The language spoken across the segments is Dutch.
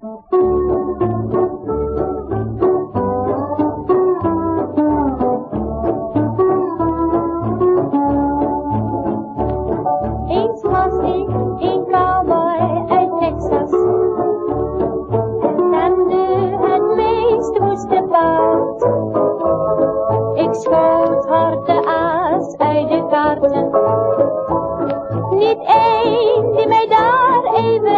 Niet één die mij daar even.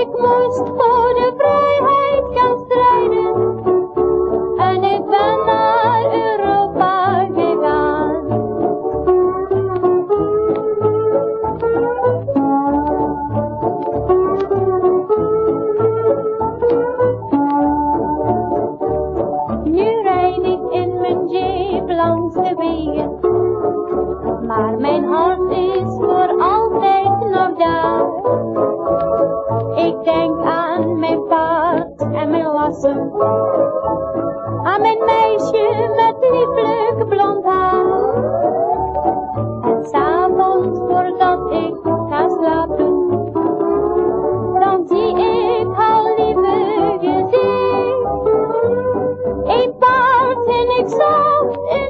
Ik moest voor de vrijheid gaan strijden. En ik ben naar Europa gegaan. Nu rijd ik in mijn jeep langs de wegen. Maar mijn hart is voor altijd nog daar. Denk aan mijn paard en mijn lassen. Aan mijn meisje met lieflijk blond haar. En s'avonds voordat ik ga slapen. Dan zie ik haar lieve gezicht. Een paard en ik zacht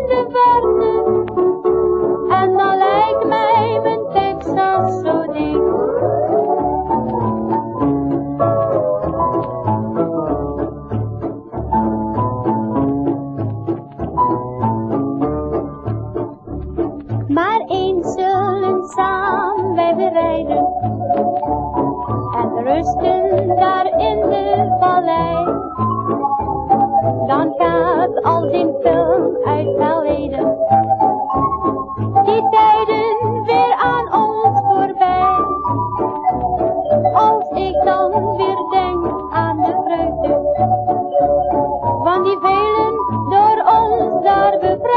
Barbe